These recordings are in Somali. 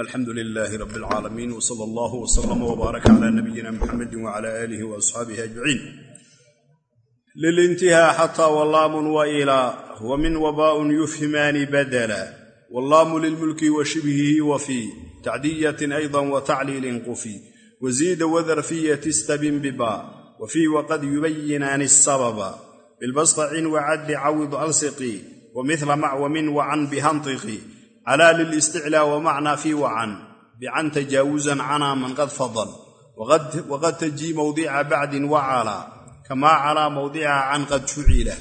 alxamdu lilaahi rab alcaalamiin wsala allahu wslama wbaaraka cala nabiyina muxamedi wcala aalihi waasxaabihi ajmaciin lilintihaa xataa wallaamun wa ilaa wa min wabaaun yufhimaani badala wallaamu lilmulki wa shibhihi wa fii tacdiyatin ayda wa tacliilin qufi waziida wadarfiyati stabin biba wa fii waqad yubayinaani asababa bilbastacin wacadli cawid alsiqi wmila mac wamin wacan bihantiqi calaa lilisticlaa wamacnaa fii wacan bican tajaawusan canaa man qad fadal waqad tajii mawdica bacdin wacalaa kamaa calaa mawdica can qad fucila.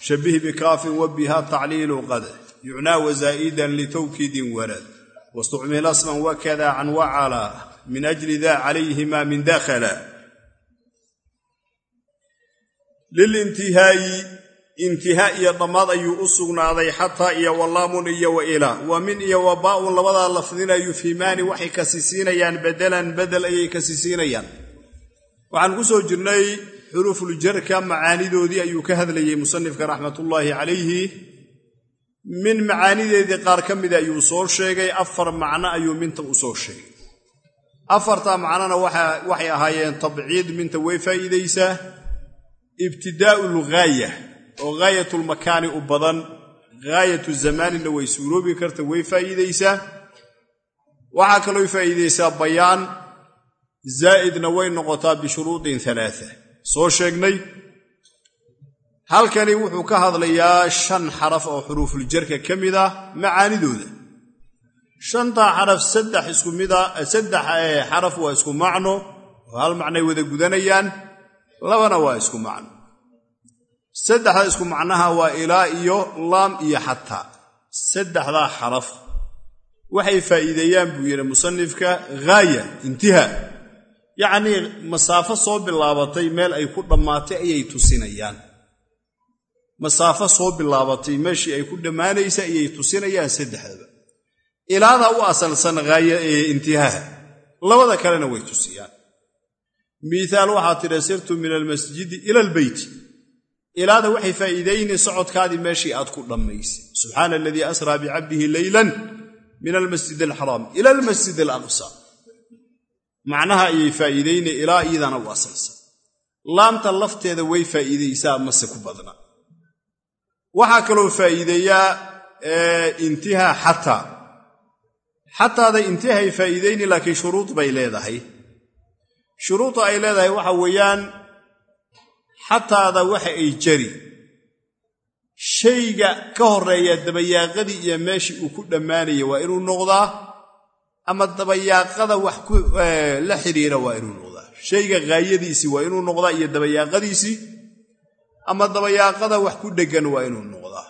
Shabih bikaafin wabiha tacliilu qad yucnaa wasaa'idan litawkiidin warad wastucmila sman wakada can wacalaa min ajli da calayhima min dakhala intihaa iyo dhammaad ayuu u sugnaaday xataa iyo wallaamun iyo wa ilaa wa min iyo wa baa'un labadaa lafdina yufhimaani waxay kasisiinayaan bedelan bedel ayay kasisiinayaan. Waxaan ku soo jirnay xuruufuljarka macaanidoodii ayuu ka hadlayey musanifka raxmatullaahi calayhi. Min macaanideedii qaar ka mida ayuu soo sheegay afar macno ayuu minta u soo sheegay. Afartaa macnona waxay ahaayeen tabciid minta way faa'iidaysaa. Ibtidaa'u lghaaya oo gaayatulmakaani u badan gaayatu zamaanina way suuroobi karta way faa'iidaysaa. Waxaa kaloo faa'iidaysaa bayaan zaa'idna way noqotaa bishuruudin alaaa soo sheegnay halkani wuxuu ka hadlayaa shan xaraf oo xuruufuljarka ka mid ah macaanidooda. Shantaa xaraf saddex isku mida saddex xaraf waa isku macno oo hal macnay wada gudanayaan labana waa isku macno saddexda isku macnaha waa ilaa iyo laam iyo xataa. Saddexdaa xaraf. Waxay faa'iideeyaan buu yidhi musanifka ghaaya intihaa. Yacnii masaafo soo bilaabatay meel ay ku dhammaatay ayay tusinayaan. Masaafo soo bilaabatay meeshii ay ku dhammaanaysa ayay tusinayaan saddexdaba ilaada u asalsan haaya ee intihaaha labada kalena way tusiyaan. Miihaal waxaa tidhi sirtu min almasjidi ila albeyti ilaada waxay faa'iidayni socodkaadii meeshii aad ku dhammaysay. Subxaana aladii asraa bicabdihi leylan min almasjid alxaraam ila almasjid alaqsa. Macnaha ayay faa'iidayni ilaa iyadana u asalsan laamta lafteeda way faa'iidaysaa mase ku badna. Waxaa kaloo faa'iideeyaa intihaa xataa. Xataada intihay faa'iidayni laakiin shuruud bay leedahay. Shuruudda ay leedahay waxa weeyaan xataada waxa ay jari. Shayga ka horreeya dabayaaqadii iyo meeshii uu ku dhammaanaya waa inuu noqdaa ama dabayaaqada wax la xidhiira waa inuu noqdaa. Shayga haayadiisii waa inuu noqdaa iyo dabayaaqadiisii ama dabayaaqada wax ku dheggan waa inuu noqdaa.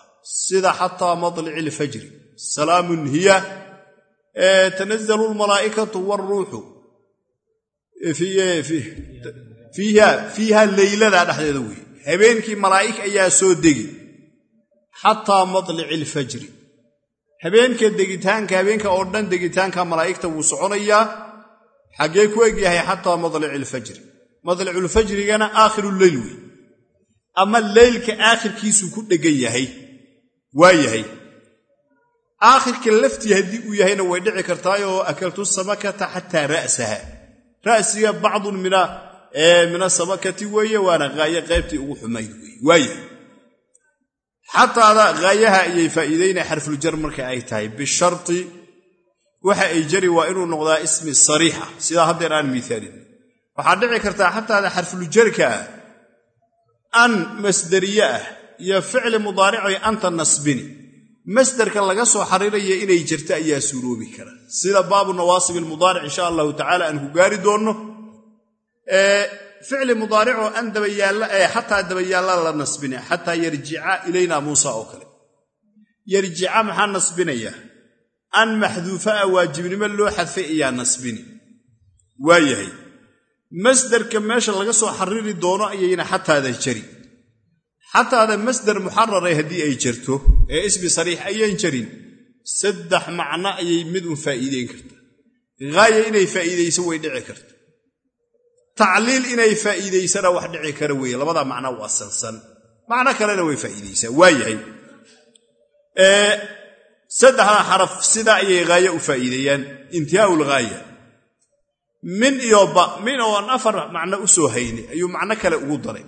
Sida xataa matlici ilfajri salaamun hiya tanazalu lmalaa'ikatu waaruuxu fiiha leylada dhexdeeda weeye. Habeenkii malaa'ig ayaa soo degi. Xataa matlici ilfajri habeenka degitaanka habeenka oo dhan degitaanka malaa'igta wuu soconayaa. Xaggee ku egyahay xataa matlici ilfajri matliculfajrigana aakhiru leyl wey ama leylka aakhirkiisuu ku dheggan yahay waa yahay. Aakhirka laftii haddii uu yahayna way dhici kartaayoo akaltu samakata xataa ra'saha. Ra'siga bacdun min asamakati weeye waana haaye qaybtii ugu xumayd waayahay xataada haayaha ayay faa'iidaynaya xarfuljar marka ay tahay bisharti waxa ay jari waa inuu noqdaa ismi sariixa. Sidaa haddeer aan miaalin waxaa dhici kartaa xataada xarfuljarka ah an masderiye ah iyo ficli mudaaricay anta nasbini. Masderka laga soo xariiraya inay jirta ayaa suuroobi kara. Sida baabu nawaasib ilmudaaric insha allahu tacala aan ku gaari doonno ficli mudaaricoo an dabayaalla ee xataa dabayaalla la nasbina xataa yarjica ilaynaa muusa oo kale. Yarjica maxaa nasbinaya? An maxduufa ah waajibnimo loo xadfay ayaa nasbini. Waa yahay. Masderka meesha laga soo xariri doono ayayna xataada jari. Xataada masder muxararay haddii ay jirto ee ismi sariix ayaan jarin. Saddex macno ayay mid un faa'iideyn karta haaya inay faa'iidayso way dhici karta tacliil inay faa'iidaysana wax dhici kara weeye. Labadaa macno u asalsan macno kalena way faa'iidaysaa. Waa yahay. Saddexdaa xaraf sidaa ayay haaye u faa'iideeyaan intihaau lghaaya min iyo ba min ooan afar macno u soo hayni. Ayuu macno kale ugu daray.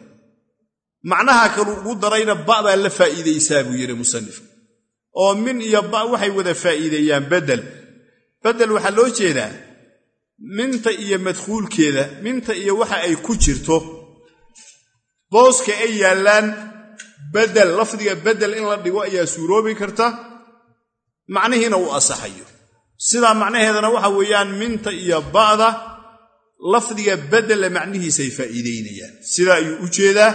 Macnaha kalu ugu darayna ba baa la faa'iidaysaa buu yidhi musanifku oo min iyo ba waxay wada faa'iideeyaan bedel. Bedel waxaa loo jeedaa minta iyo madkhuulkeeda minta iyo waxa ay ku jirto booska ay yaallaan bedel lafdiga bedel in la dhigo ayaa suuroobi karta macnihiina uu asaxayo sidaa macnaheedana waxa weeyaan minta iyo ba'da lafdiga bedella macnihiisay faa'iidaynayaan sidaa ayuu u jeedaa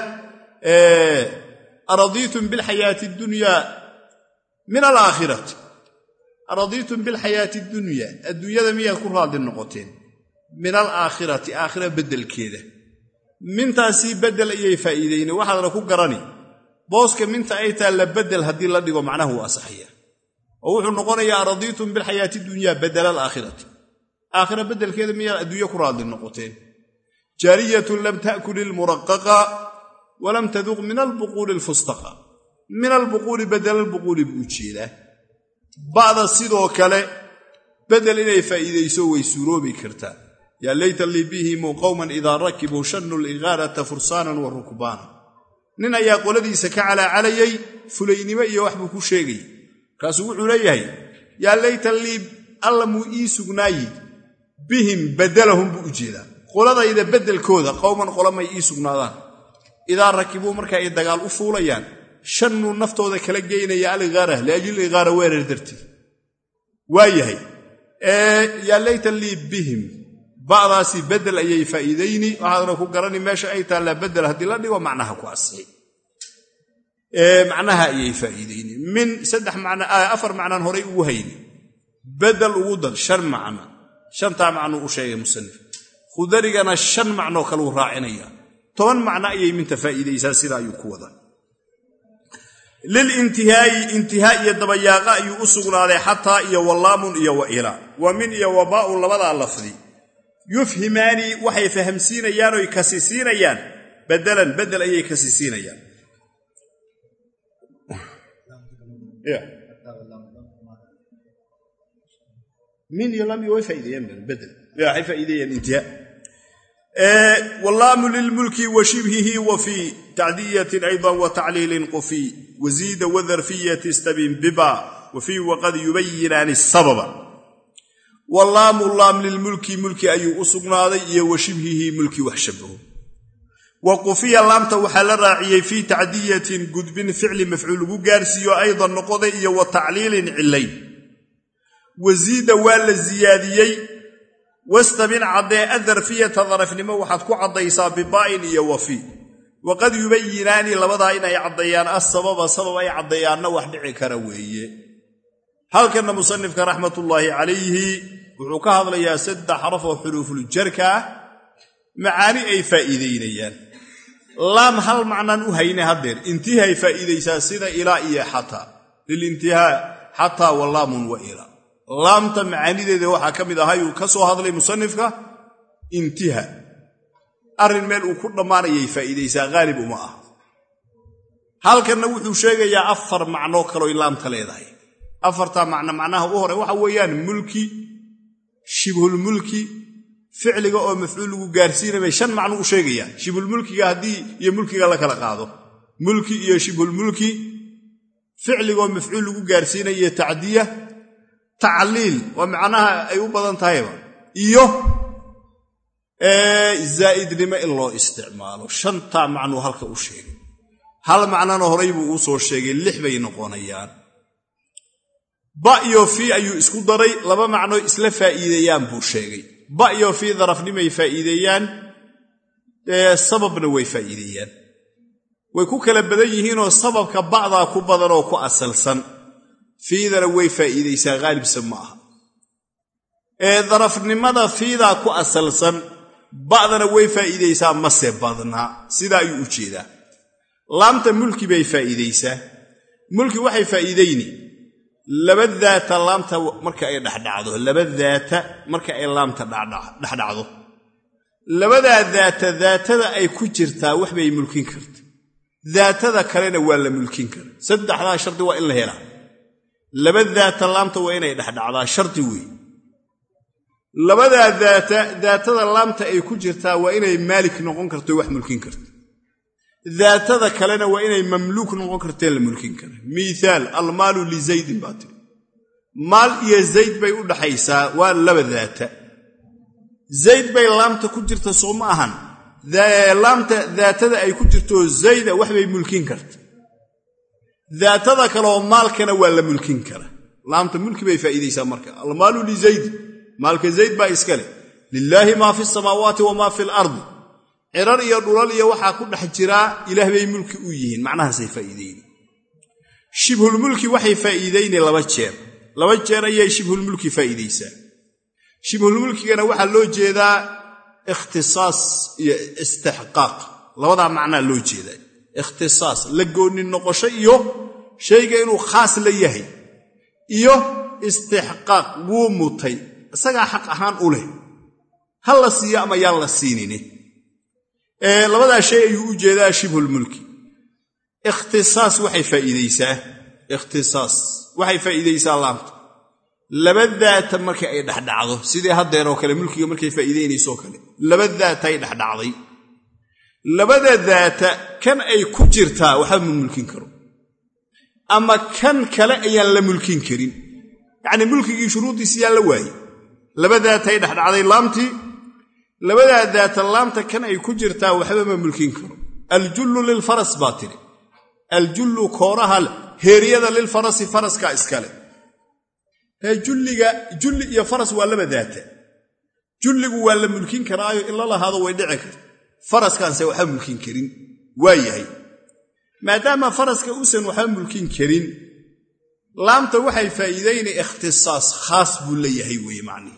aradiitum bilxayaati adunyaa min alaakhirati aradiitum bilxayaati adunyaa adduunyada miyaad ku raadli noqoteen min alaakhirati aakhira beddelkeeda mintaasii beddel ayay faa'iidayne waxaadna ku garani booska minta ay taalla beddel haddii la dhigo macnaha wuu asaxaya oo wuxuu noqonayaa aradiitum bilxayaati dunyaa bedela alaakhirati aakhira beddelkeeda miyaad adduunye ku raadli noqoteen jaariyatun lam ta'kul ilmuraqaqa walam taduq min albuquuli alfustaqa min albuquuli bedela albuquuli buu jeedaa ba'da sidoo kale beddel inay faa'iidayso way suuroobi kartaa. Yaa layta lii bihimu qowman idaa rakibuu shannu ligaarata fursaanan wa rukbaana nin ayaa qoladiisa ka calaacalayay fulaynimo iyo wax buu ku sheegay. Markaasuu wuxuu leeyahay yaa layta lii alla muu ii sugnaayi. Bihim badalahum buu u jeedaa. Qoladayda beddelkooda qowman qolamay ii sugnaadaan. Idaa rakibuu marka ay dagaal u fuulayaan shannuu naftooda kala geynaya aligaara liajli igaara weerar dartii. Waa yahay yaa layta lii bihim ba'daasi beddel ayay faa'iidayni waxaadna ku garani meesha ay taallaa beddel haddii la dhigo macnaha ku asixi macnaha ayay faa'iidayni. Min afar macnaan horay ugu hayni. Beddel ugu dar shan macno shantaa macnuu u sheegay musanif khudarigana shan macnoo kaluu raacinaya. Toban macno ayay minta faa'iidaysaa sida ayuu ku wada lilintihaa'i intihaa iyo dabayaaqa ayuu u sugnaaday xataa iyo walaamun iyo wa ila wa min iyo wabaa'un labadaa lafdi. Yufhimaani waxay fahamsiinayaan oy kasisiinayaan. Bedelan bedel ayay kasisiinayaan. Min iyo lam way faa'iideeyaan bedel waxay faa'iideeyaan intihaa. Wallaamu lilmulki wa shibhihi wa fii tacdiyatin aydan wa qufi waziida wadarfiyati istabin biba wa fii waqad yubayinaani sababa wallaamu laam lilmulki mulki ayuu u sugnaaday iyo wa shibhihi mulki wax shabaho wa qufiya laamta waxaa la raaciyey fii tacdiyatin gudbin ficli mafcuul ugu gaarsiiyo aydan noqoday iyo wa tacliilin cilayn wasiida waa la siyaadiyey wastabin caddee adarfiyata darafnimo waxaad ku caddaysaa bibaa'in iyo wafi waqad yubayinaani labadaa inay caddeeyaan asababa sabab ay caddeeyaanna wax dhici kara weeye halkanna musanifka raxmatullaahi calayhi wuxuu ka hadlayaa saddex xaraf oo xuruufuljarka ah macaani ay faa'iidaynayaan laam hal macnaan u hayne haddeer intihay faa'iidaysaa sida ilaa iyo xataa lilintihaa xataa walaamun wa ilaa laamta macaanideeda waxaa ka mid ahay uu ka soo hadlay musanifka intiha arrin meel uu ku dhammaanayay faa'iidaysaa haalib uma ah. Halkanna wuxuu sheegayaa afar macnoo kalooy laamta leedahay. Afartaa macno macnaha u hore waxa weeyaan mulki shibhulmulki ficliga oo mafcuul lagu gaarsiinamay shan macno u sheegayaa shibhulmulkiga haddii iyo mulkiga la kala qaado. Mulki iyo shibhulmulki ficligaoo mafcuul lagu gaarsiinayo tacdiya tacliil waa macnaha ay u badan tahayba. Iyo zaa'idnimo in loo isticmaalo. Shantaa macnuu halka u sheegay. Hal macnana horay buu uu soo sheegay lix bay noqonayaan. Ba iyo fii ayuu isku daray laba macnoo isla faa'iideeyaan buu sheegay. Ba iyo fii darafnimay faa'iideeyaan sababna way faa'iideeyaan way ku kala badan yihiinoo sababka ba'daa ku badan oo ku asalsan. Fiidana way faa'iidaysaa haalibsan ma aha. Ee darafnimada fiidaa ku asalsan ba'dana way faa'iidaysaa mase badnaa sidaa ayuu u jeedaa. Laamta mulki bay faa'iidaysaa. Mulki waxay faa'iidayni. Laba daata laamta marka ay dhexdhacdo. Laba daata marka ay laamta dhexdhacdo. Labadaa daata daatada ay ku jirtaa wax bay mulkin karta. Daatada kalena waa la mulkin kara saddexdaa shardi waa in la helaa. Laba daata laamta waa inay dhexdhacdaa shardi weeye labadaa daata daatada laamta ay ku jirtaa waa inay maalik noqon karto wax mulkin karto. Daatada kalena waa inay mamluuk noqon kartee la mulkin kara miihaal almaalu lizaydin baa tiri. Maal iyo zayd bay u dhaxaysaa waa laba daata. Zayd bay laamta ku jirta soo ma ahan. Laamta daatada ay ku jirto zayda waxbay mulkin karta. Daatada kaleoo maalkana waa la mulkin kara. Laamta mulki bay faa'iidaysaa marka. Almaalu lizaydi maalka zayd baa iska leh lilaahi maa fi samaawaati wamaa fi lardi cirar iyo dhulal iyo waxaa ku dhex jiraa ilaah bay mulki u yihiin macnahaasay faa'iideyni shibhulmulki waxay faa'iideyni laba jeer. Laba jeer ayay shibhulmulki faa'iidaysaa. Shibhulmulkigana waxaa loo jeedaa ikhtisaas iyo istixqaaq. Labadaa macnaa loo jeedaa. Ikhtisaas la goonni noqosho iyo shayga inuu khaas la yahay. Iyo istixqaaq wuu mutay isagaa xaq ahaan u leh. Ha la siiyo ama yaan la siinine labadaa shay ayuu u jeedaa shibhulmulki ikhtisaas waxay faa'iidaysaa. Ikhtisaas waxay faa'iidaysaa laamta. Laba daata markii ay dhexdhacdo sidii haddeenoo kale mulkiga markay faa'iidaynaysoo kale? Laba daatay dhexdhacday. Labada daata kan ay ku jirtaa waxba ma mulkin karo. Ama kan kale ayaan la mulkin karin. Yacnii mulkigii shuruuddiisi yaan la waayey laba daatay dhexdhacday laamtii labadaa daata laamta kan ay ku jirtaa waxba ma mulkin karo. Aljullu lilfaras baa tidhi aljullu kooraha heeryada lilfarasi faraskaa iskale julli iyo faras waa laba daata. Julligu waa la mulkin karaayo in la lahaado way dhici karta faraskaanse waxba mulkin karin waa yahay. Maadaama faraska uusan waxba mulkin karin laamta waxay faa'iidaynay ikhtisaas khaas buu la yahay weeye macnihi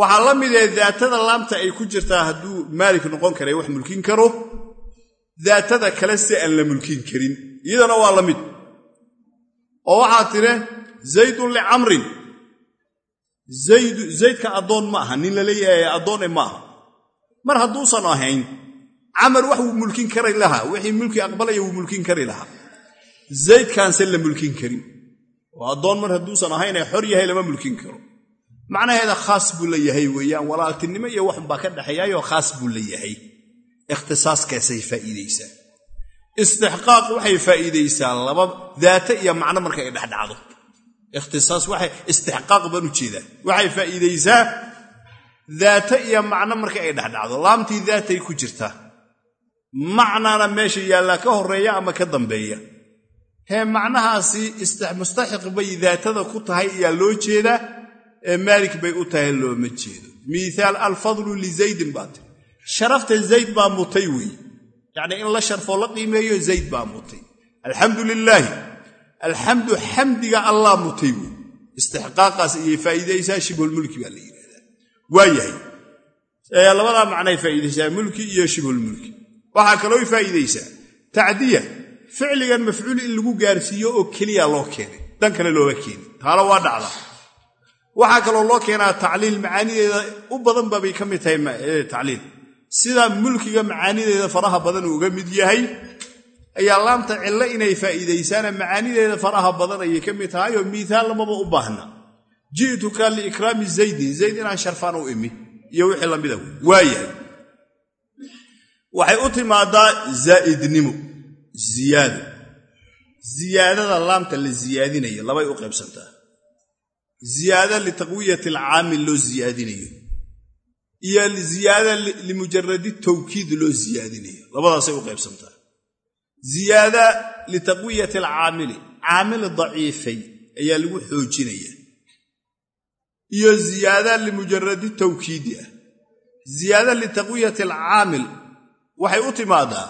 waxaa la midee daatada laamta ay ku jirtaa hadduu maalik noqon karay wax mulkin karo daatada kale si aan la mulkin karin. Iyadana waa la mid. Oo waxaa tire zaydun licamrin zaydka addoon ma aha nin la leeyahay addoone ma mar hadduusan ahayn camar wax wuu mulkin kari lahaa wixii mulki aqbalaya wuu mulkin kari lahaa. Zaydkaanse la mulkin karin. Oo addoon mar hadduusan ahaynee xor yahay lama mulkin karo macnaheeda khaas buu la yahay weeyaan walaaltinimo iyo waxbaa ka dhexeeyaayoo khaas buu la yahay. Ikhtisaaskaasay faa'iidaysaa istixqaaq waxay faa'iidaysaa laba daata iyo macno marka ay dhexdhacdo. Istixqaaq baan u jeedaa. Waxay faa'iidaysaa daata iyo macno marka ay dhexdhacdo. Laamtii daatay ku jirtaa macnana meesha yaallaa ka horreeya ama ka dambeeya. Hee macnahaasi mustaxiq bay daatada ku tahay ayaa loo jeedaa ee maalik bay u tahay looma jeedo. Miihaal alfadlu lizaydin baa tiri. Sharafta zayd baa mutay weeye yacnii in la sharfoo la qiimeeyo zayd baa mutay. Alxamdu lilaahi alxamdu xamdiga allah mutay wey istixqaaqaas ayay faa'iidaysaa shibhulmulki baa la yidhahdaa waa labadaa macnay faa'iidaysaa mulki iyo shibhulmulki waxaa kaloo faa'iidaysaa. Tacdiya ficligan mafcuul in lagu gaarsiiyo oo keliya loo keenay. Dan kale looga keeni taana waa dhacda waxaa kaloo loo keenaa tacliil macaanideeda u badanba bay ka mid tahay tacliil. Sida mulkiga macaanideeda faraha badan uu uga mid yahay ayaa laamta cillo inay faa'iidaysaana macaanideeda faraha badan ayay ka mid tahay oo miihaal lamaba u baahna. Ji'tuka liikraami zaydin zayd inaan sharfaan u imi iyo wixii lamida waayahay. Waxay u timaadaa zaa'idnimo ziyaado. Ziyaadada laamta la ziyaadinayo labay u qaybsantaa ziyaada litaqwiyati alcaamil loo ziyaadinayo iyo ziyaada limujaradi tawkiid loo ziyaadinayo labadaasay u qaybsantaa ziyaada litaqwiyati alcaamili caamil daciifay ayaa lagu xoojinaya iyo ziyaada limujaradi tawkiidi ah ziyaada litaqwiyati alcaamil waxay u timaadaa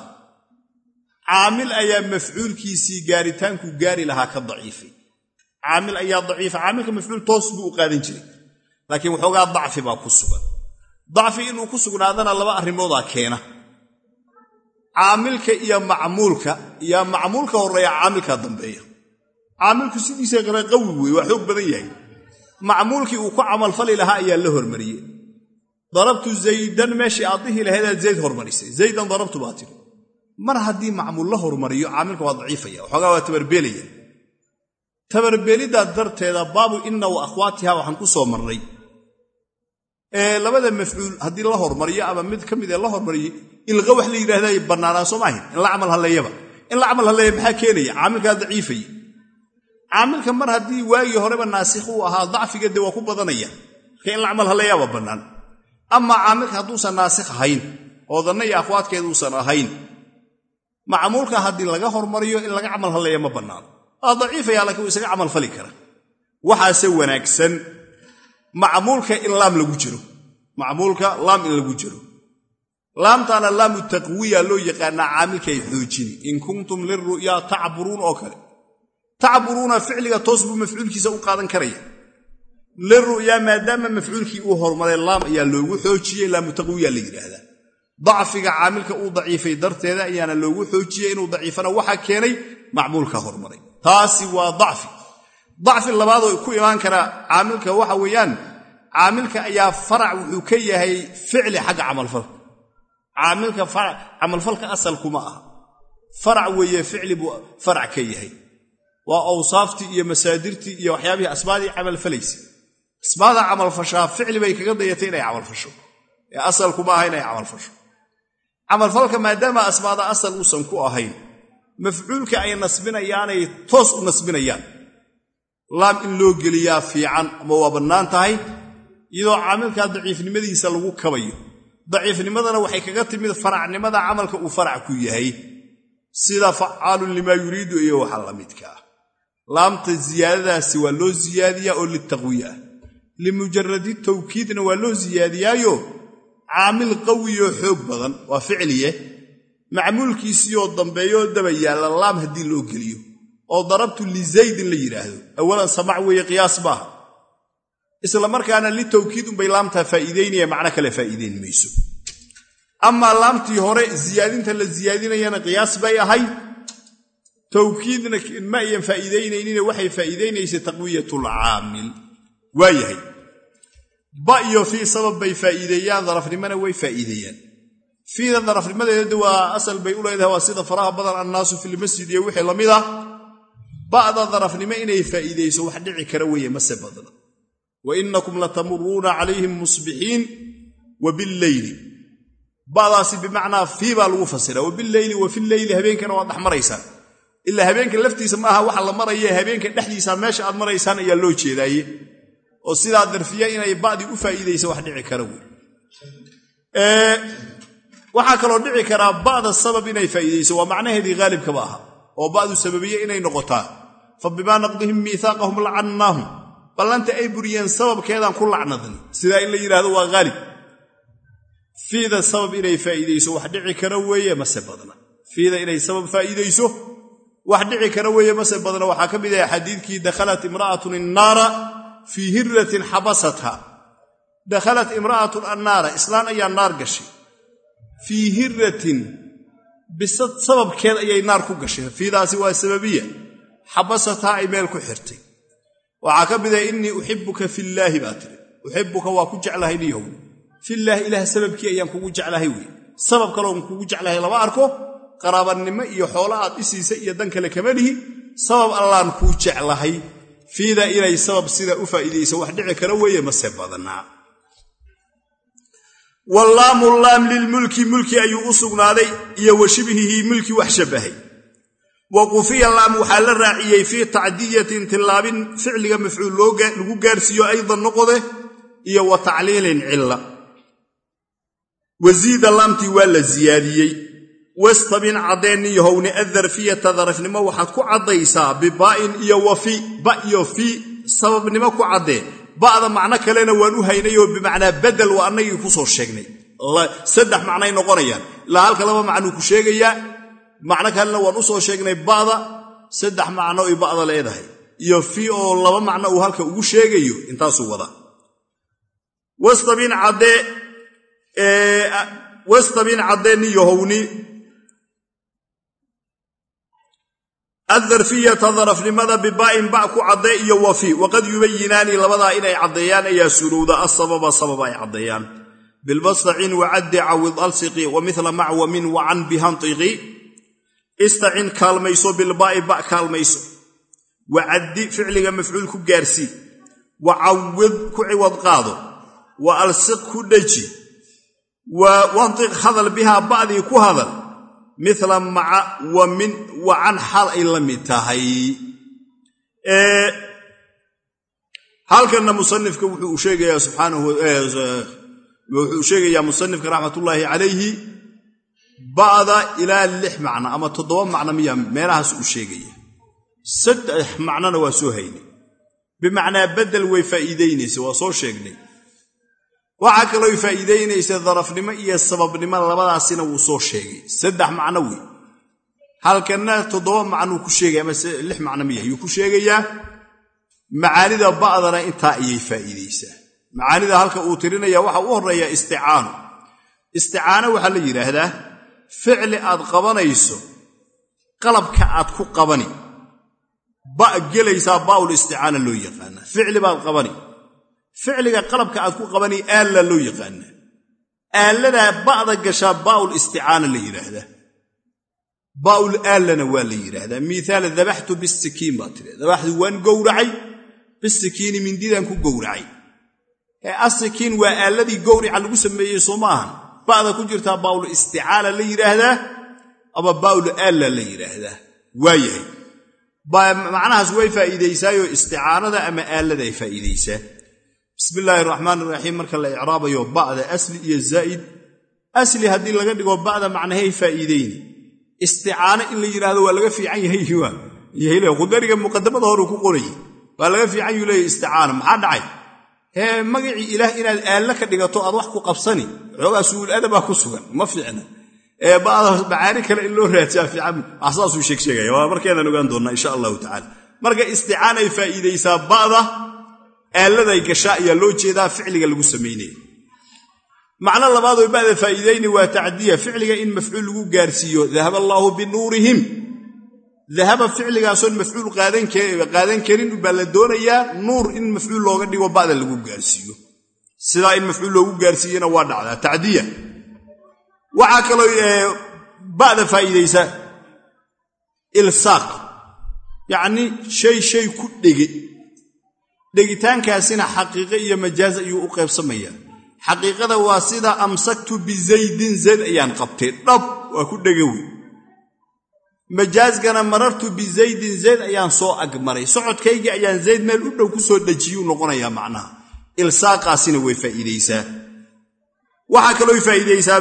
caamil ayaa mafcuulkiisii gaaritaanku gaari lahaa ka daciifay caamil ayaa daciifa caamilka mafcuul toos buu u qaadan jiray. Laakiin waxoogaa dacfi baa ku sugan. Dacfi inuu ku sugnaadana laba arrimoodaa keena. Caamilka iyo macmuulka iyo macmuulka horreeya caamilka dambeeya. Caamilku sidiisa kale qawi wey waa xoog badan yahay. Macmuulkii uu ku camalfali lahaa ayaa la hormariyey. Darabtu zaydan meeshii aad dhihi lahayd zayd hormarisay. Zaydan darabtu baa tiri mar haddii macmuul la hormariyo caamilka waa daciifaya. Waxoogaa waa tabarbeelaya tabarbeeliddaa darteeda baabu inna wa waxaan ku soo marnay. Labada mafcuul haddii la hormariyo ama mid ka mid ee la hormariyo ilqa wax la yidhahda bannaanaa soo maahin in la camal halleeyaba in la camal halleeya maxaa keenaya? Caamilkaa daciifaya. Caamilka mar haddii waagii horeba naasikh uu ahaa dacfiga dee waa ku badanaya. Marka in la camal halleeyaaba bannaan. Amaa caamilka hadduusan naasikh ahayn oo danna iyo ahayn. Macmuulka haddii laga hormariyo in laga camal halleeya ma bannaano waa daciifaya laakiin wuu isaga camal fali kara. Waxaase wanaagsan macmuulka in laam lagu jiro. Macmuulka laam in lagu jiro. Laamtaana laamu taqwiya loo yaqaanaa caamilkay xoojini in kuntum liru'yaa tacburuun oo kale. Tacburuuna ficliga toos buu mafcuulkiisa u qaadan karaya. Liru'yaa maadaama mafcuulkii uu hormaray laam ayaa loogu xoojiyey laamu taqwiya la yidhaahdaa. Dacfiga caamilka uu daciifay darteeda ayaana loogu xoojiyey inuu daciifana waxaa keenay macmuulka hormaray taasi waa dacfi. Dacfi labaadoo ku imaan karaa caamilka waxa weeyaan caamilka ayaa farac wuxuu ka yahay ficli xagga camalfalka caamilka camalfalka asalkuma aha. Farac weeye ficli buu farac ka yahay. Waa awsaaftii iyo masaadirtii iyo waxyaabihii asbaadii camalfalaysa. Asbaada camalfashaa ficli bay kaga dayatay inay camalfasho ee asalkuma aha inay camalfasho camalfalka maadaama asbaada asal uusan ku ahayn mafcuulka ay nasbinayaanay toos u nasbinayaan. Laam in loo geliyaa fiican ama waa bannaan tahay iyadoo caamilkaa daciifnimadiisa lagu kabayo. Daciifnimadana waxay kaga timid faracnimada camalka uu farac ku yahay. Sida facaalun limaa yuriidu iyo waxa la midka. Laamta ziyaadadaasi waa loo siyaadiyaa oo litaqwiya ah limujaradi tawkiidna waa loo siyaadiyaayo caamil qawiyoo xoog badan waa ficliye macmuulkiisiioo dambeeyoo daba yaalla laam haddii loo geliyo oo darabtu lizaydin la yidhaahdo awalan samac weeye qiyaas maaha isla markaana litawkiid unbay laamtaa faa'iidaynaya macno kale faa'iidayn mayso. Amaa laamtii hore ziyaadinta la ziyaadinayana qiyaas bay ahay. Tawkiidna ma ayan faa'iidaynaynine waxay faa'iidaynaysay taqwiyatulcaamil waa yahay. Ba iyo fii sabab bay faa'iideeyaan darafnimona way faa'iideeyaan fiida darafnimadeeda waa asal bay u leedahay waa sida faraha badan annaasu filmasjid iyo wixii la mid ah. Ba'da darafnimo inay faa'iidayso wax dhici kara weeye mase badna wa inakum latamuruuna calayhim musbixiin wa billeyli ba'daasi bimacnaa fii baa lagu fasira wa bileyli wa fileyli habeenkana waad dhex maraysaan ilaa habeenka laftiisa maaha waxa la maraya habeenka dhexdiisa meesha aad maraysaan ayaa loo jeedaaye. Oo sidaa darfiya inay ba'dii u faa'iidaysa wax dhici kara wey waxaa kaloo dhici karaa ba'da sabab inay faa'iidayso waa macnaheedii haalibkaba aha oo ba'du sababiye inay noqotaa. Fa bimaa naqdihim miihaaqahum lacannaahum ballanta ay buriyeen sababkeedaan ku lacnadnay sidaa in la yidhahdo waa haalib fiida sabab inay faa'iidayso wax dhici kara weeye mase badna. Fiida inay sabab faa'iidayso wax dhici kara weeye mase badna. Waxaa ka mid ah xadiidkii dakhalat imra'atun innaara fii hiratin xabasatha dakhalat imra'atun annaara islaan ayaa naar gashay fii hiratin. Bisad sababkeed ayay naar ku gashay fiidaasi waa sababiya xabasathaa ay meel ku xirtay. Waxaa ka mid ah innii uxibuka fillaahi baa tiri uxibuka waa ku jeclahay niyow. Fillaahi ilaah sababkii ayaan kugu jeclahay wey sabab kaloon kugu jeclahay lama arko. Qaraabanimo iyo xoolo aad isiisa iyo dan kale kama lihi. Sabab allaan kuu jeclahay. Fiida inay sabab sida u faa'iidayso wax dhici kara weeye mase badnaa wallaamu laam lilmulki mulki ayuu u sugnaaday iyo wa shibhihi mulki wax shabbahay. Wa qufiya laam waxaa la raaciyey fii tacdiyatin tillaabin ficliga mafcuul lagu gaarsiiyo aydan noqode iyo wa tacliilin cilla. Wasiida laamtii waa la siyaadiyey wastabin caddeenni yahowni addarfiyata darafnimo waxaad ku caddaysaa bibaa'in iyo wa ba iyo fi sababnimo ku caddee ba'da macno kalena waan u haynayoo bimacnaa badel waa annagii ku soo sheegnay. Saddex macnay noqonayaan. Ilaa halka laba macnuu ku sheegayaa macno kalena waan u soo sheegnay ba'da saddex macno ay ba'da leedahay. Iyo fi oo laba macno uu halka ugu sheegayo intaasuu wadaa wastabin caddeenni yahowni addarfiyata darafnimada bibaa'in ba ku caddee iyo wafi. Waqad yubayinaani labadaa inay caddeeyaan ayaa surowda asababa sababa ay caddeeyaan bilbastacin wacaddi cawid alsiqi wa mila mac wa min wacan bihantiqi. Istacin kaalmayso bilbaa'i ba kaalmayso. Wacaddi ficliga mafcuul ku gaarsii wa cawid ku ciwad qaado. Wa alsiq ku dheji wa wantiq hadal bihaa ba'dii ku hadal mila maca wa min wa can xaal ay la mid tahay. Halkanna musanifka wuxuu sheegayaa subxaanahu wuxuu sheegayaa musanifka raxmatullaahi calayhi ba'da ilaa lix macno ama toddoba macno miya meelahaas uu sheegaya. Saddex macnona waa soo haynay bimacnaa bedel way faa'iidaynaysa waa soo sheegnay waxaa kaloo faa'iidaynaysa darafnimo iyo sababnimo labadaasina wuu soo sheegay. Saddex macno wey halkanna toddoba macnuu ku sheegaya ama lix macno miya ayuu ku sheegayaa macaanida ba'dana intaa ayay faa'iidaysaa. Macaanida halka uu tirinaya waxa u horreeya isticaano. Isticaano waxaa la yidhaahdaa ficli aad qabanayso qalabka aad ku qabani. Ba gelaysaa baa'ul isticaana loo yaqaanaa. Ficli baad qabani ficliga qalabka aad ku qabani aalla loo yaqaanaa aalladaa ba'da gashaa baa'ul isticaana la yidhaahdaa baa'ul aallana waa la yidhaahdaa miihaal dabaxtu bisikiin baa tiri dabaxtu waan gowracay bisikiini mindidaan ku gowracay. Asikiin waa aalladii gowrica lagu sameeyey soo ma ba'da ku jirtaa baa'ul isticaala la yidhaahdaa ama baa'ul aalla la yidhaahdaa waa yahay. Macnahaas way faa'iidaysaayoo isticaanada ama aallada ay faa'iidaysaa bismi illaahi raxmaan iraxiim marka la icraabayo ba'da asli iyo zaa'id asli haddii laga dhigo ba'da macnahay faa'iidayni isticaano in la yidhaahdo waa laga fiican yahay khudariga muqadamada horuu ku qorayay waa laga fiican yuu leeyahy isticaano maxaa dhacay? Ee magacii ilaah inaad aallo ka dhigato aad wax ku qabsani. Xoogaa su'uul adabaa ku sugan ma fiicna. Ee ba'da macaani kale in loo raajaa fiican saasuu sheegsheegaya waa markeedaan ogaan doonnaa insha allahu tacala marka isticaanay faa'iidaysaa ba'da aalladay gashaa ayaa loo jeedaa ficliga lagu samaynaya macno labaadoo ba'da faa'iidayni waa tacdiya. Ficliga in mafcuul lagu gaarsiiyo dahaba allaahu binuurihim. Dahaba ficligaasoon mafcuul qaadan karin baa la doonayaa nuur in mafcuul looga dhigo ba'da lagu gaarsiiyo. Sidaa in mafcuul loogu gaarsiiyena waa dhacdaa. Tacdiya. Waxaa kaloo ba'da faa'iidaysa ilsaaq. Yacnii shay shay ku dhege dhegitaankaasina xaqiiqe iyo majaaz ayuu u qaybsamayaa xaqiiqada waa sida amsaktu bizaydin zayd ayaan qabtay. Dhab waa ku dhege wey majaazkana marartu bizaydin zayd ayaan soo agmaray. Socodkaygii ayaan zayd meel u dhow ku soo dhejiyuu noqonayaa macnaha. Ilsaaqaasina way faa'iidaysaa. Waxaa kaloo faa'iidaysaa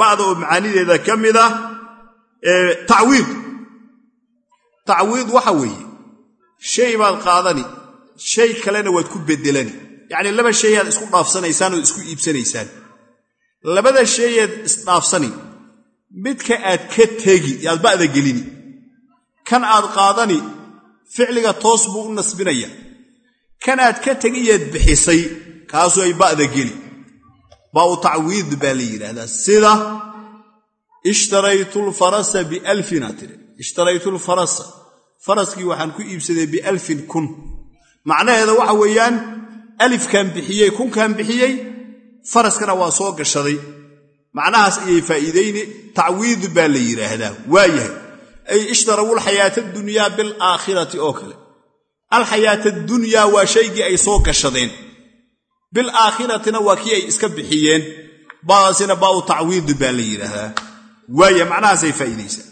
ba'da oo macaanideeda ka mid ah tacwiid. Tacwiid waxa weeye shay baad qaadani shay kalena waad ku beddelani yacnii laba shayaad isku dhaafsanaysaan ood isku iibsanaysaan. Labada shayaad isdhaafsani midka aad ka tegi aad ba'da gelini. Kan aad qaadani ficliga toos buu u nasbinaya. Kan aad ka tegiyaad bixisay kaasuu ay ba'da geli. Baa'u tacwiid baa la yidhaahdaa. Sida ishtaraytu lfarasa bialfina tiri ishtaraytu lfarasa faraskii waxaan ku iibsaday bialfin kun macnaheeda waxa weeyaan alifkan bixiyey kunkan bixiyey faraskana waa soo gashaday. Macnahaas ayay faa'iidayni tacwiid baa la yidhaahdaa waa yahay. Ay ishtarawu alxayaata adunyaa bilaakhirati oo kale. Alxayaata adunyaa waa shaygii ay soo gashadeen. Bilaakhiratina waa kii ay iska bixiyeen. Baasina baau tacwiid baa la yidhaahdaa waaya macnahaasay faa'iidaysaa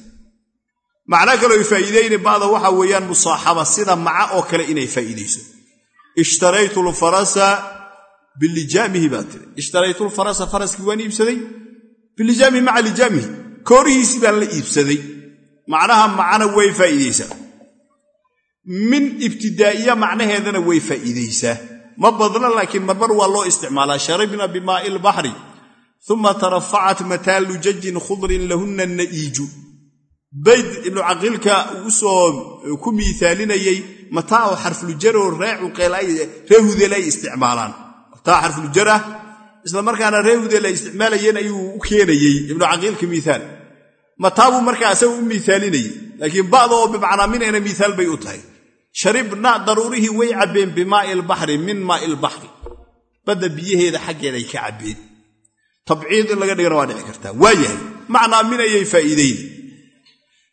macno kaloo ay faa'iidayni ba'da waxaa weeyaan musaaxaba sida maca oo kale inay faa'iidayso ishtaraytu lfarasa bilijaamihi baa tiri. Ishtaraytu lfarasa faraskii waan iibsaday? Bilijaamihi maca lijaamihi. Koorihiisii baan la iibsaday. Macnaha macana way faa'iidaysaa min ibtidaa'iya macnaheedana way faa'iidaysaa ma badna laakiin marmar waa loo isticmaalaa. Sharibna bimaa'i lbaxri uma tarafacat mataalu jajin khudrin lahunna na'iiju bayd ibnu caqiilka uu soo ku miisaalinayey mataaco xarfuljaroo ree hudeel ay isticmaalaan. Mataa xarfuljarah isla markaana ree hudeel ay isticmaalayeen ayuu u keenayey ibnu caqiilka miiaal mataabuu markaa isaga u miisaalinayey laakiin ba'da oo bimacnaa minayna miisaal bay u tahay. Sharibna daruurihii way cabbeen bimaa'i lbaxri min maa'i lbaxri badda biyaheeda xaggeeday ka cabbeen. Tabciid in laga dhigana waa dhici kartaa. Waa yahay. Macnaa min ayay faa'iidayni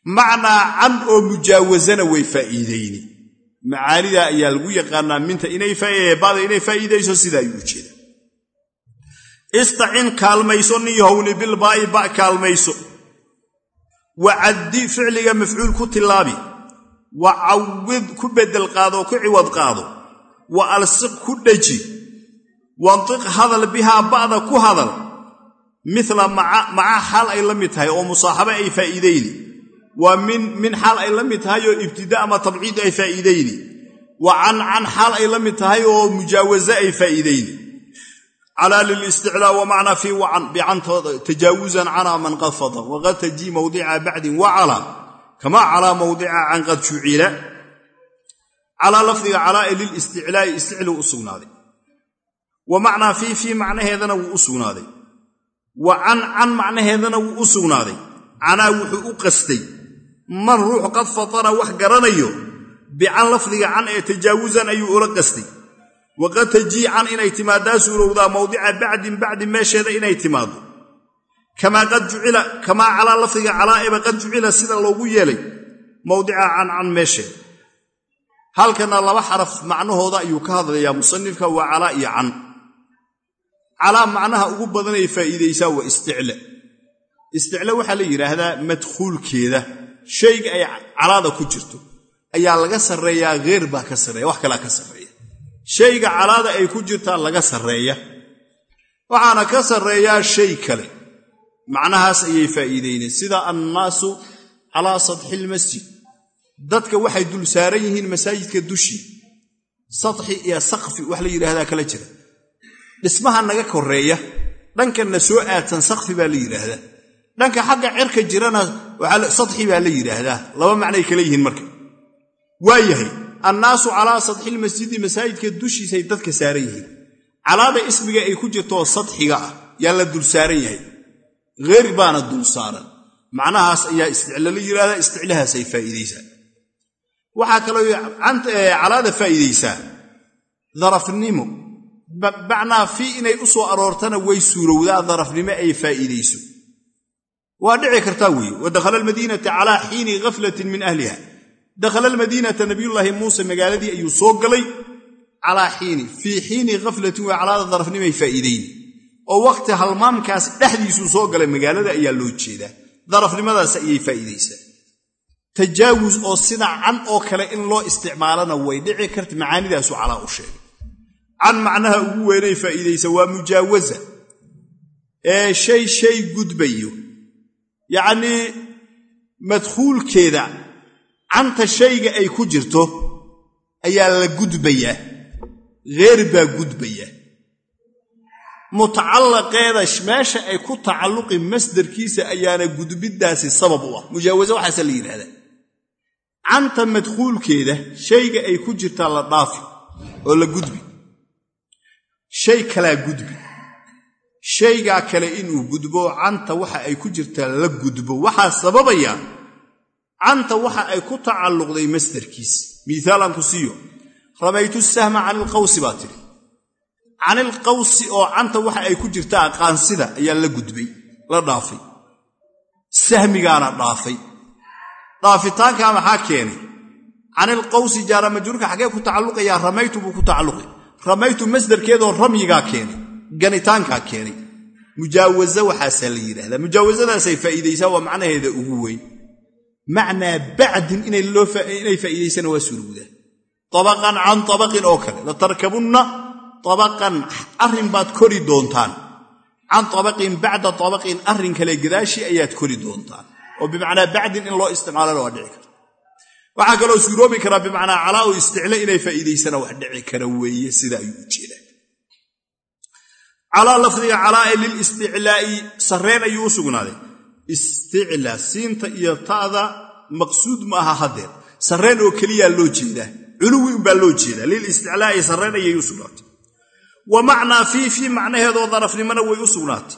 macnaa can oo mujaawasana way faa'iidayni. Macaanida ayaa lagu yaqaanaa minta bada inay faa'iidayso sida ayuu ujeeda istacin kaalmayso nin yahowni bilbaa'i ba kaalmayso. Wa caddi ficliga mafcuul ku tilaabi. Wa cawid ku beddel qaado ku ciwad qaado. Wa alsiq ku dheji wantiq hadal bihaa ba'da ku hadal. Mila maca xaal ay la mid tahay oo musaaxabe ay faa'iidayni waa min xaal ay la mid tahay oo ibtida ama tabciid ay faa'iidayni. Wa can can xaal ay la mid tahay oo mujaawaze ay faa'iidayni. Calaa lilisticlaa wamacnaa fii wacan tajaawuzan canaa man qad fadal waqad tajii mawdica bacdin wacalaa kamaa calaa mawdica can qad jucila. Calaa lafdiga calaa ee lilisticlaa'i isticlu u sugnaaday. Wa macnaa fii fii macnaheedana wuu u sugnaaday. Wa can wuxuu u qastay man ruux qad fatana wax garanayo bican lafdiga can ee tajaawusan ayuu ula qastay. Waqad tajii can inay timaadaa suurowdaa mawdica bacdin bacdi meesheeda inay timaaddo. Kamaa calaa lafdiga calaa'iba qad jucila sida loogu yeelay mawdica can can meesheeda. Halkana laba xaraf macnahooda ayuu ka hadlayaa musanifka waa calaa iyo can. Calaa macnaha ugu badanay faa'iidaysaa waa isticla. Isticla waxaa la yidhaahdaa madkhuulkeeda shayga ay calaada ku jirto ayaa laga sarreeyaa heer baa ka sarreeya wax kalaa ka sarreeya. Shayga calaada ay ku jirtaa laga sarreeya. Waxaana ka sarreeyaa shay kale. Macnahaas ayay faa'iidayneen sida annaasu calaa sadxi ilmasjid dadka waxay dul saaran yihiin masaajidka dushii sadxi iyo sakfi wax la yidhaahdaa kala jira. Dhismaha naga koreeya dhankanna soo aadsan sakfi baa la yidhaahdaa dhanka xagga cirka jirana sadxi baa la yidhaahdaa. Laba macnay kala yihiin marka. Waa yahay annaasu calaa sadxilmasjidi masaajidka dushiisay dadka saaran yihiin. Calaada ismiga ay ku jirtoo sadxiga ah yaa la dul saaran yahay. Heer baana dul saaran. Macnahaas ayaa isticla la yidhahdaa isticlahaasay faa'iidaysaa. Waxaa kaloo calaada faa'iidaysaa. Darafnimo. Bacnaa fii inay u soo aroortana way suurowdaa darafnimo ay faa'iidayso waa dhici kartaa weeye wa dakhala almadiinata calaa xiini ghaflatin min ahliha. Dakhala almadiinata nabiyullaahi muuse magaaladii ayuu soo galay calaa xiini fii xiini khaflatin waa calaada darafnimay faa'iidayni oo wakhti halmaamkaas dhexdiisuu soo galay magaalada ayaa loo jeedaa. Darafnimadaas ayay faa'iidaysaa. Tajaawus oo sida can oo kale in loo isticmaalana way dhici karta macaanidaasu calaa u sheegay. Can macnaha ugu weynay faa'iidaysa waa mujaawaza. Ee shay shay gudbayo yacnii madkhuulkeeda canta shayga ay ku jirto ayaa la gudbayaa heer baa gudbaya. Mutacallaqeeda meesha ay ku tacalluqi masdarkiisa ayaana gudbiddaasi sabab u ah. Mujaawaso waxaase la yidhahdaa canta madkhuulkeeda shayga ay ku jirtaa la dhaafi oo la gudbi. Shay kalaa gudbi shaygaa kale inuu gudbo canta waxa ay ku jirtaa la gudbo. Waxaa sababaya canta waxa ay ku tacalluqday masdarkiis miisaalaan ku siiyo. Ramaytu sahma cani ilqawsi baa tidhi. Canilqawsi oo canta waxa ay ku jirtaa qaansida ayaa la gudbay la dhaafay. Sahmigaana dhaafay. Dhaafitaankaa maxaa keenay? Canilqawsi jaara majruurka xaggee ku tacalluqayaa ramaytu buu ku tacalluqay. Ramaytu masdarkeedoo ramyigaa keenay ganitaankaa keenay. Mujaawaza waxaasaa la yidhahdaa mujaawasadaasay faa'iidaysaa waa macnaheeda ugu weyn. Macnaa bacdin inay faa'iidaysana waa surowdaa abaqan can abaqin oo kale. Latarkabunna abaqan arrin baad kori doontaan. Can abaqin bacda abaqin arrin kale gadaashii ayaad kori doontaan. Oo bimacnaa bacdin in loo isticmaalana waa dhici karta. Waxaa kaloo suuroobi karaa bimacnaa calaa u isticla inay faa'iidaysana wax dhici kara weeye sida ayuu u jeedaa calaa lafdiga calaa ee lilisticlaa'i sarreen ayuu u sugnaaday. Isticlaa siinta iyo ta'da maqsuud ma aha haddeer sarreen oo keliyaa loo jeedaa. Culuwi umbaa loo jeedaa. Lilisticlaa'i sarreen ayay u sugnaatay. Wa macnaa fii fii macnaheedoo darafnimona way u sugnaatay.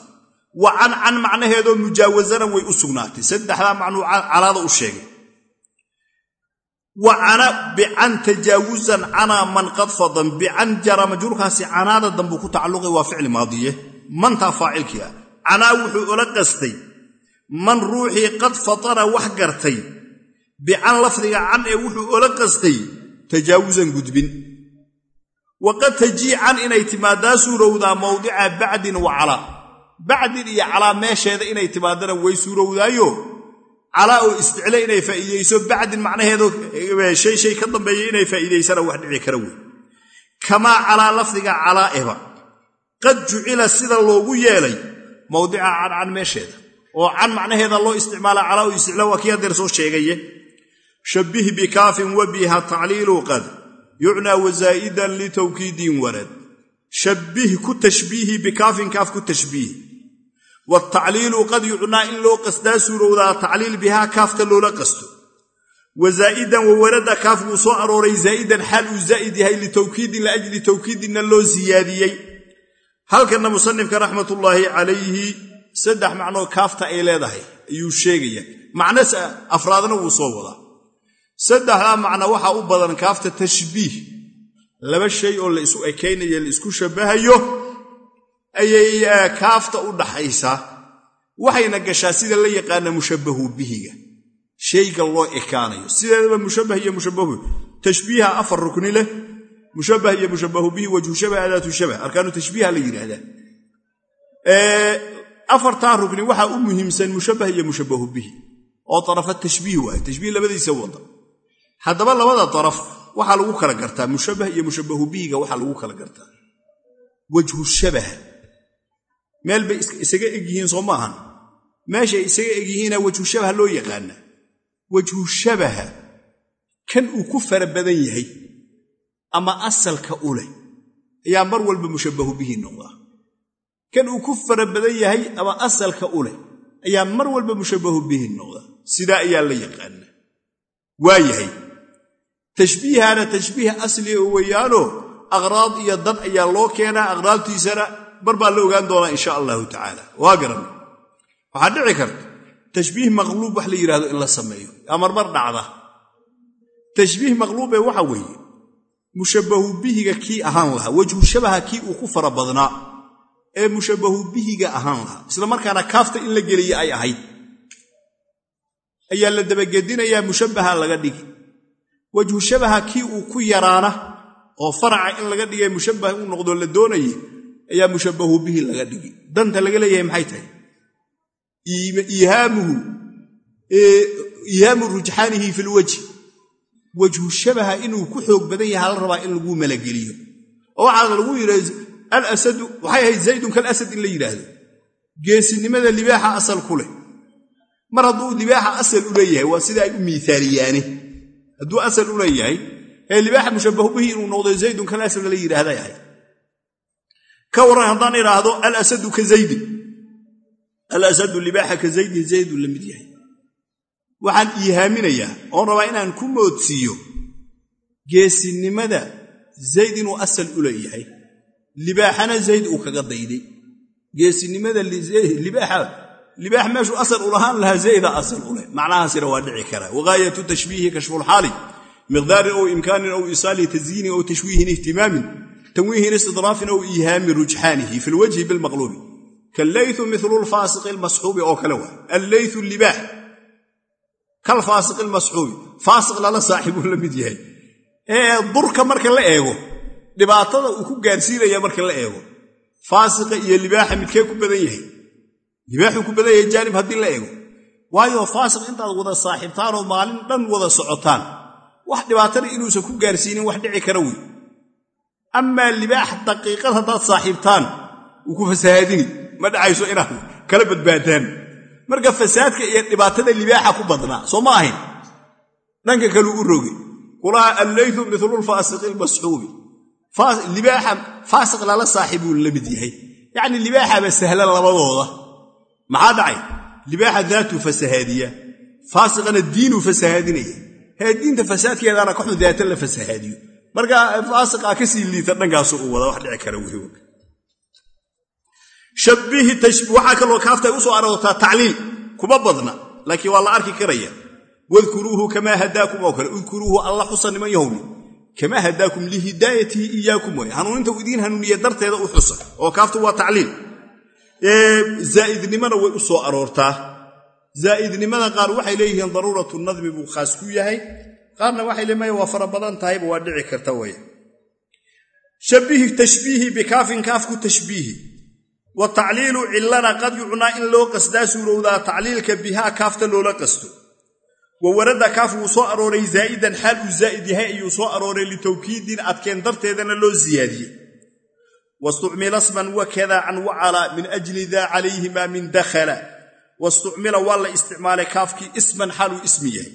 Wa can can macnaheedoo mujaawasana way u sugnaatay. Saddexdaa macnuu calaada u sheegay wa cana bican tajaawusan canaa man qad fadan bican jara majruurkaasi canaada dambuu ku tacalluqay waa ficli maadiye mantaa faacilkii ah canaa wuxuu ola qastay man ruuxii qad fatana wax gartay bican lafdiga can ee wuxuu ola qastay tajaawusan gudbin waqad tajii can inay timaadaa suurowdaa mawdica bacdin wa calaa bacdin iyo calaa meesheeda inay timaadana way suurowdaayo calaa oo isticlo inay faa'iideyso bacdin macnaheedo shay shay ka dambeeya inay faa'iidaysana wax dhici kara wey kamaa calaa lafdiga calaa eba qad jucila sida loogu yeelay mawdica cancan meesheeda oo can macnaheeda loo isticmaala calaa oo isticlo waa kii hadeer soo sheegaye shabbih bikaafin wa biha tacliilu qad yucnaa wasaa'idan litawkiidin warad shabbih ku tashbiihi bikaafin kaaf ku tashbiihi watacliilu qad yucnaa in loo qasdaa suurowdaa tacliil bihaa kaafta loola qasto wa zaa'idan wa warada kaaf wuu soo arooray zaa'idan xaal uu zaa'id yahay litawkiidin liajli tawkiidinna loo siyaadiyey halkanna musanifka raxmatullaahi calayhi saddex macnoo kaafta ay leedahay ayuu sheegaya macno afraadna wuu soo wadaa saddexdaa macno waxaa u badan kaafta tashbiih laba shay oo la isu ekaynayo la isku shabbahayo ayay kaafta u dhaxaysaa waxayna gashaa sida la yaqaana mushabbahu bihiga. Shayga loo ekaanayo. Sideedaba mushabbah iyo mushabbahu. Tashbiiha afar rukni leh. Mushabbah iyo mushabbahu bihi wajhu shabah adaatu shabah. Arkaanu tashbiiha la yidhaahdaa. Afartaa rukni waxaa u muhiimsan mushabbah iyo mushabbahu bihi. Oo tarafa tashbiih waaye tashbiih labadiisa wada. Haddaba labada daraf waxaa lagu kala gartaa. Mushabbah iyo mushabbahu bihiga waxaa lagu kala gartaa. Wajhu shabaha meel bay isaga egyihiin soo maahan. Meeshay isaga egyihiina wajhu shabaha loo yaqaana. Wajhu shabaha kan uu ku fara badan yahay ama asalka u leh ayaa mar walba mushabbahu bihi noqdaa kan uu ku fara badan yahay ama asalka u leh ayaa mar walba mushabbahu bihi noqdaa sidaa ayaa la yaqaana. Waa yahay. Tashbiihana tashbiih asliga weeyaanoo aqraad iyo dan ayaa loo keenaa aqraadtiisana bar baa la ogaan doonaa insha allahu tacaala. Waa garanay waxaa dhici karta tashbiih maqluub wax la yidhahdo in la sameeyo yaa marmar dhacda. Tashbiih maqluubee waxa weeye mushabbahu bihiga kii ahaan lahaa wejhu shabaha kii uu ku fara badnaa ee mushabbahu bihiga ahaan lahaa isla markaana kaafta in la geliye ay ahayd. Ayaa la dabagedinayaa mushabbaha laga dhigi. Wejhu shabaha kii uu ku yaraana oo faraca in laga dhigay mushabbah uu noqdo la doonaye ayaa mushabbahu bihi laga dhigi. Danta laga leeyahay maxay tahay? Iihaamu rujxaanihi fi lwajhi wejhu shabaha inuu ku xoog badan yahay hala rabaa in lagu malageliyo. Oo waxaa lagu yidhi alasadu waxay ahayd zaydun kalasad in la yidhaahdo. Geesinimada libaaxa asal ku leh. Mar hadduu libaaxa asal u waa sida ay u miiaaliyaane hadduu asal u leeyahay ee libaaxa mushabbahu bihi inuu noqdo zaydun kalasad la yidhaahday. ahayd ka warran haddaan idhaahdo alasadu ka zaydin. Alasadu libaaxa ka zaydin zaydun la mid yahay. Waxaan iihaaminayaa oon rabaa inaan ku moodsiiyo geesinimada zayd inuu asal u leeyahay. Libaaxana zayd uu kaga dayday. Geesinimada libaax meeshuu asal u lahaan lahaa zayda asal u leh. Macnahaasina waa dhici kara. Wagaayatu tashbiihi kashfulxaali miqdaarin ow imkaanin ow isaali tasyiinin ow tashwiihin ihtimaamin tanwiihin istidraafin ow iihaami rujxaanihi fi lwajhi bilmaqluubi kallaytu milu lfaasiqi lmasxuubi oo kale waa allaytu libaax kalfaasiqi lmasxuubi faasiq lala saaxiibuu la mid yahay ee durka marka la eego dhibaatada uu ku gaarsiinaya marka la eego faasiqa iyo libaaxa midkee ku badan yahay libaaxuu ku badan yahay jaanib haddii la eego waayo faasiq intaad wada saaxiibtaan oo maalin dhan wada socotaan wax dhibaatana inuusan ku gaarsiinin wax dhici kara wey amaa libaax daqiiqad haddaad saaxiibtaan wuu ku fasahaadini ma dhacayso inaad kala badbaadaan. Marka fasaadka iyo dhibaatada libaaxa ku badnaa soo ma ahayn? Dhanka kaleu u roge kulaha allaytu milulfaasiqi lmasxuubi libaaxa faasiq lala saaxiibuu la mid yahay. Yacni libaaxaba sahla labadooda. Maxaa dhacay? Libaaxa daatuu fasahaadiya. Faasiqana diinuu fasahaadinaya. Hee diinta fasaadkeedana kaxun daata la fasahaadiyo marka faasiqaa ka sii liita dhankaasu uu wada wax dhici kara w shabihi waxaa kaloo kaafta ay u soo aroortaa tacliil. Kuma badna laakiin waa la arki karaya. Wadkuruuhu kamaa hadaakum oo kale udkuruuhu alla xusa niman yahowni kamaa hadaakum lihidaayatihi iyaakum way hanuuninta uu idiin hanuuniye darteeda u xusa oo kaaftu waa tacliil. Zaa'idnimana way u soo aroortaa zaa'idnimada qaar waxay leeyihiin daruuratu nadmi buu khaas ku yahay qaarna waxay leemaya waa fara badan tahayba waa dhici karta weye shabihi tashbiihi bikaafin kaafku tashbiihi. Wa tacliilu cillana qad yucnaa in loo qasdaa suurowdaa tacliilka bihaa kaafta loola qasto. Wa warada kaaf wuu soo arooray zaa'idan xaal uu zaa'id yahay ayuu soo arooray litawkiidin adkeen darteedana loo siyaadiyey. Wastucmila sman wakada can wacala min ajli daa calayhima min dakhala wastucmila waa la isticmaalay kaafkii isman xaaluu ismi yahay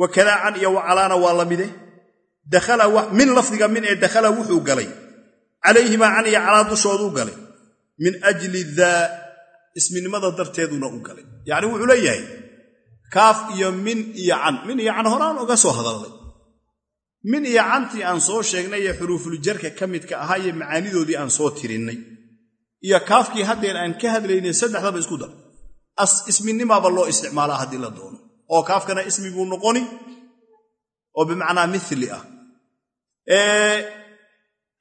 wakadaa can iyo wacalaana waa la mide min lafdiga min ee dakhala wuxuu galay. Calayhimaa can iyo calaa dushooduu galay. Min ajli daa isminimada darteeduna u galay. Yacni wuxuu leeyahay kaaf iyo min iyo can. Min iyo can horaan uga soo hadalnay. Min iyo cantii aan soo sheegnay ee xuruufuljarka ka midka ahaa iyo macaanidoodii aan soo tirinnay. Iyo kaafkii haddeen aan ka hadlaynay saddexdaba isku dar. Isminimaaba loo isticmaalaa haddii la doono oo kaafkana ismi buu noqoni oo bimacnaa mili ah.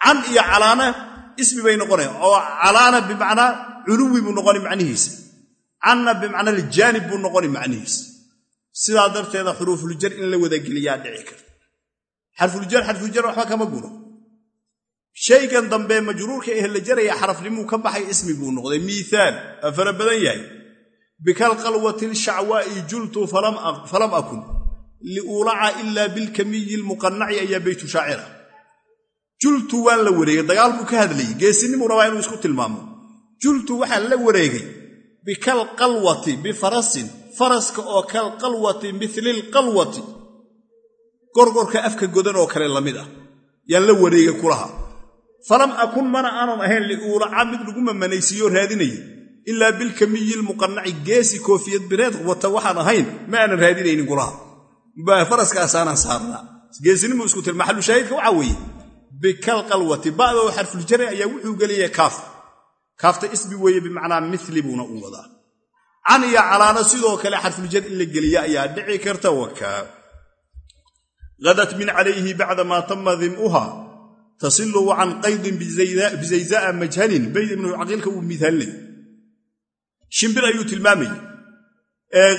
Can iyo calaana ismi bay noqonayan oo calaana bimacnaa culuwi buu noqoni macnihiisa. Canna bimacnaa aljaanib buu noqoni macnihiisa. Sidaa darteeda xuruufuljar in la wadageliyaa dhici karta. Xarfuljar xarfuljar waxba kama guno shaygan dambe majruurka eh la jaraya xarafnimuu ka baxay ismi buu noqday. Miiaal waa fara badan yahay bikalqalwati lshacwaa'i jultu falam akun liulaca ilaa bilkamiyi lmuqanaci ayaa beytu shaacira. Jultu waan la wareegay dagaal buu ka hadlayey geesinimuu rabaa inuu isku tilmaamo. Jultu waxaan la wareegay bikalqalwati bifarasin faraska oo kalqalwati mili lqalwati gorgorka afka godan oo kale la mid ah yaan la wareegay kulaha. Falam akun mana aanan ahayn liuulaca mid lagu mamanaysiiyo raadinaya ilaa bilkamiyi lmuqanaci geesi koofiyad bireed wata waxaan ahayn ma aanan raadinaynin kulaha faraskaasaanaan saarnaa. Geesinimu isku til maxalu shaahidka waxaa weeye bikalqalwati ba'doo xarfuljari ayaa wuxuu geliyay kaaf. Kaafta ismi weeye bimacnaa mili buuna u wadaa. Can iyo calaana sidoo kale xarfuljar in la geliya ayaa dhici karta wakaa hadat min calayhi bacdamaa tama dim'uha tasilu can qaydin bizayza'a majhanin bayd ibnu caqiilka uu miaalnay shimbir ayuu tilmaamayey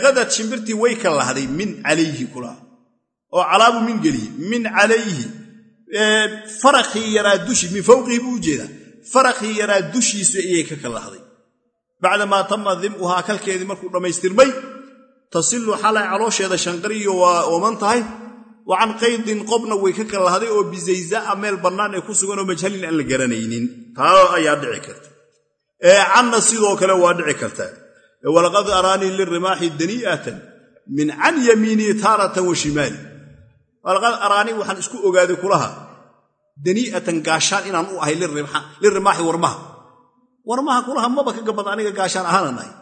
hadad shimbirtii way ka lahday min calayhi kulaha oo calaabu min geliyey min calayhi. Farakii yaraa dushi min fowqihi buu u jeedaa farakii yaraa dushiisu ayay ka kalahday bacdamaa tama dim'uhaa kalkeedii markuu dhammaystirmay tasilu xalay caloosheeda shanqariyo waa ooman tahay wa can qaydin qobna way ka kalahday oo bizayza'a meel bannaan ee ku sugan majhalin aan la garanaynin. Taa ayaa dhici karta canna sidoo kale waa dhici karta. Walaqad araanii lirimaaxi danii'atan min can yamiinii taaratan wa shimaali. Walaqad araanii waxaan isku ogaaday kulaha danii'atan gaashaan inaan u ahay lirimaaxi warmaha. Warmaha kulaha maba ka gabad aniga gaashaan ahaanan ahay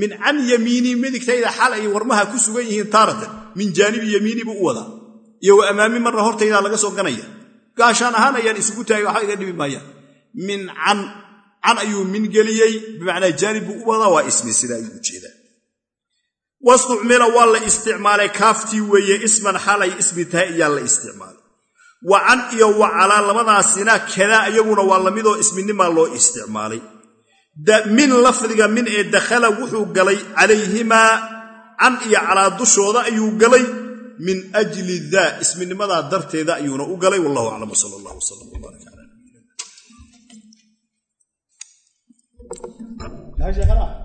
min can yamiinii midigtayda xal ay warmaha ku sugan yihiin taaratan min jaanibi yamiinii buu u wadaa. Iyo wa ammaami marna hortaydaa laga soo ganaya. Gaashaan ahaan ayaan isugu taagay waxba iga dhibi maayaan can ayuu min geliyey bimacnaa jaanib buu u wadaa waa ismi sidaa ayuu u jeedaa wastucmila waa la isticmaalay kaaftii weeye isman xalay ismi tahay ayaa la isticmaalay. Wa can iyo wa calaa labadaasina kadaa iyaguna waa lamidoo isminimaa loo isticmaalay. Min lafdiga min ee dakhala wuxuu galay calayhimaa can iyo calaa dushooda ayuu galay min ajli daa isminimadaa darteeda ayuuna u galay wallahu aclam sal allah nabiyina